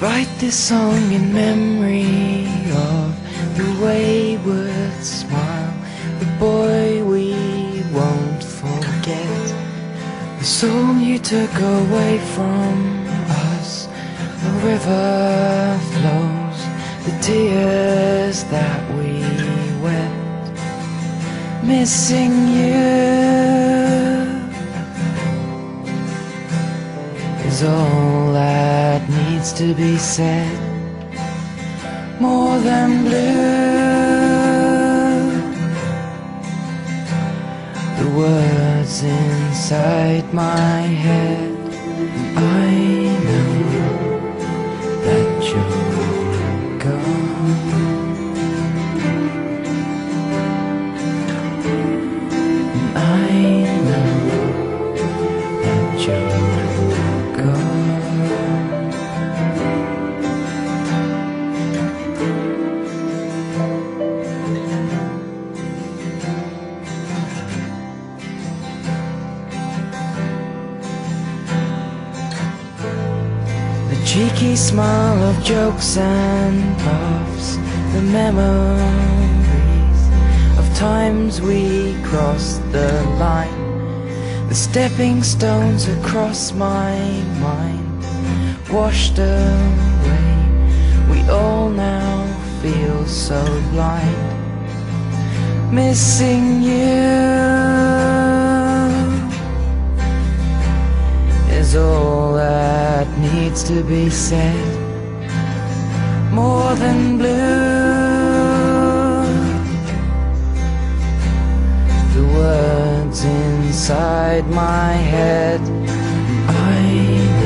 write this song in memory of the wayward smile, the boy we won't forget, the soul you took away from us. The river flows, the tears that we wept, missing you. is all that needs to be said. More than blue, the words inside my head. I know that you're gone. Cheeky smile of jokes and laughs, the memories of times we crossed the line, the stepping stones across my mind, washed away. We all now feel so blind, missing you is all that needs to be said. More than blue, the words inside my head. I that